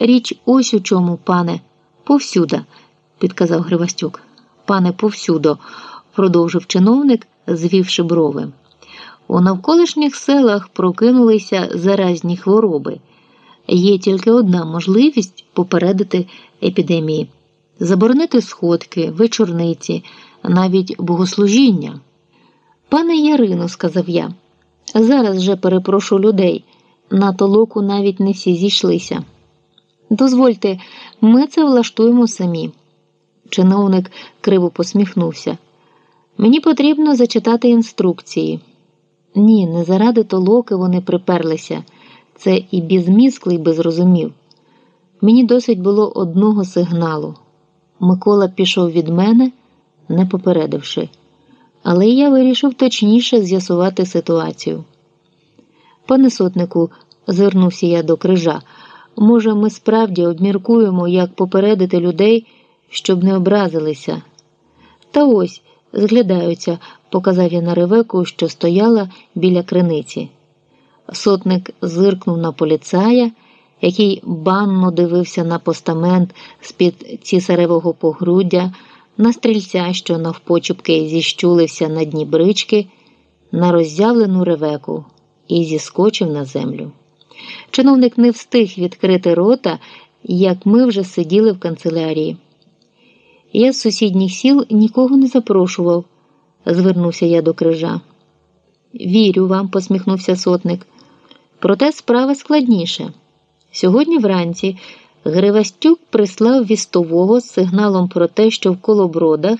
Річ ось у чому, пане, повсюда, підказав Гривастюк. Пане, повсюдо, продовжив чиновник, звівши брови. У навколишніх селах прокинулися заразні хвороби. Є тільки одна можливість попередити епідемії заборонити сходки, вечорниці, навіть богослужіння. Пане Ярино, сказав я, зараз же перепрошу людей, на толоку навіть не всі зійшлися. Дозвольте, ми це влаштуємо самі. Чиновник криво посміхнувся. Мені потрібно зачитати інструкції. Ні, не заради толоки вони приперлися. Це і безмісклий би зрозумів. Мені досить було одного сигналу. Микола пішов від мене, не попередивши, але я вирішив точніше з'ясувати ситуацію. Пане сотнику, звернувся я до крижа, може, ми справді обміркуємо, як попередити людей, щоб не образилися. Та ось зглядаються, показав я на ревеку, що стояла біля криниці. Сотник зиркнув на поліцая, який банно дивився на постамент з-під цісаревого погруддя, на стрільця, що навпочепки зіщулився на дні брички, на роззявлену ревеку і зіскочив на землю. Чиновник не встиг відкрити рота, як ми вже сиділи в канцелярії. Я з сусідніх сіл нікого не запрошував, звернувся я до крижа. Вірю вам, посміхнувся сотник. Проте справа складніша. Сьогодні вранці Гривастюк прислав вістового з сигналом про те, що в колобродах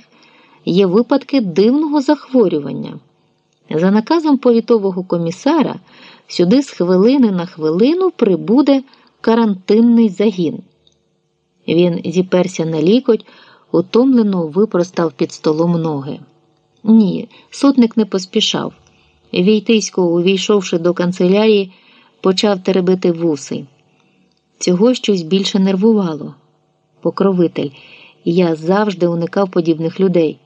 є випадки дивного захворювання. За наказом повітового комісара, сюди з хвилини на хвилину прибуде карантинний загін. Він зіперся на лікоть, утомлено випростав під столом ноги. Ні, сотник не поспішав. Війтисько, увійшовши до канцелярії, почав теребити вуси. Цього щось більше нервувало. Покровитель, я завжди уникав подібних людей.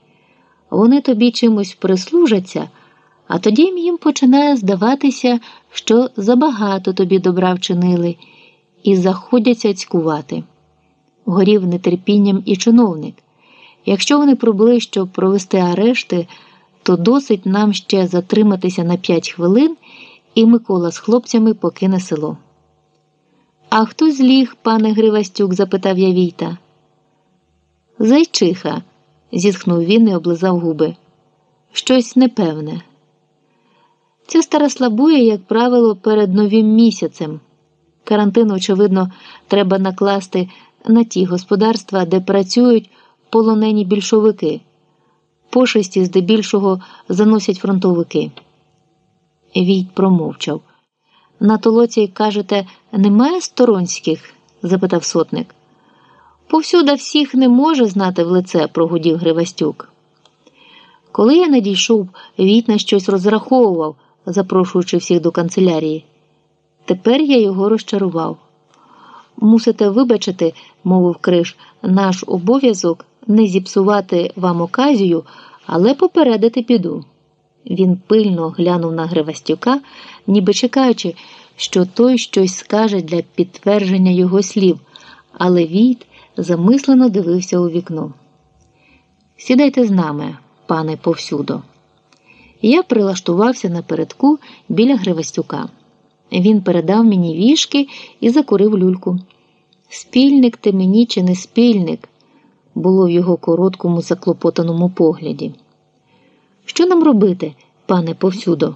Вони тобі чимось прислужаться, а тоді їм починає здаватися, що забагато тобі добра вчинили, і заходяться цькувати. Горів нетерпінням і чиновник. Якщо вони пробули, щоб провести арешти, то досить нам ще затриматися на п'ять хвилин, і Микола з хлопцями покине село. А хто зліг, пане Гривастюк? запитав я Війта. Зайчиха, зітхнув він і облизав губи. Щось непевне. Ця стара слабує, як правило, перед новим місяцем. Карантин, очевидно, треба накласти на ті господарства, де працюють полонені більшовики. Пошесті здебільшого заносять фронтовики. Війт промовчав. На толоці, кажете, немає сторонських? запитав сотник. Повсюда всіх не може знати в лице, прогудів Гривастюк. Коли я надійшов, Віт на щось розраховував, запрошуючи всіх до канцелярії. Тепер я його розчарував. Мусите вибачити, мовив Криш, наш обов'язок не зіпсувати вам оказію, але попередити піду. Він пильно глянув на Гривастюка, ніби чекаючи, що той щось скаже для підтвердження його слів, але Війт замислено дивився у вікно. Сідайте з нами, пане повсюдо. Я прилаштувався напередку біля Гривастюка. Він передав мені вішки і закурив люльку. Спільник ти мені чи не спільник, було в його короткому заклопотаному погляді. Що нам робити, пане повсюдо?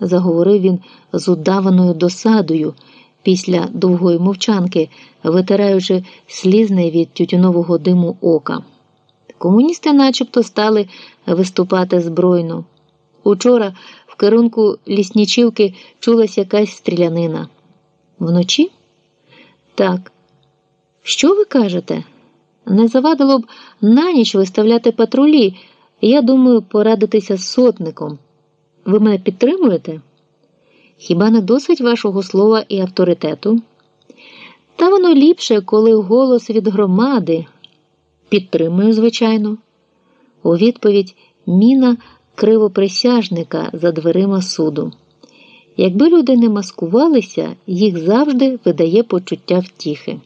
заговорив він з удаваною досадою після довгої мовчанки, витираючи слізне від тютюнового диму ока. Комуністи начебто стали виступати збройно. Учора в керунку ліснічівки чулась якась стрілянина. Вночі? Так. Що ви кажете? Не завадило б на ніч виставляти патрулі. Я думаю, порадитися з сотником. Ви мене підтримуєте? Хіба не досить вашого слова і авторитету? Та воно ліпше, коли голос від громади. Підтримую, звичайно. У відповідь міна кривоприсяжника за дверима суду. Якби люди не маскувалися, їх завжди видає почуття втіхи.